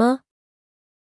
吗？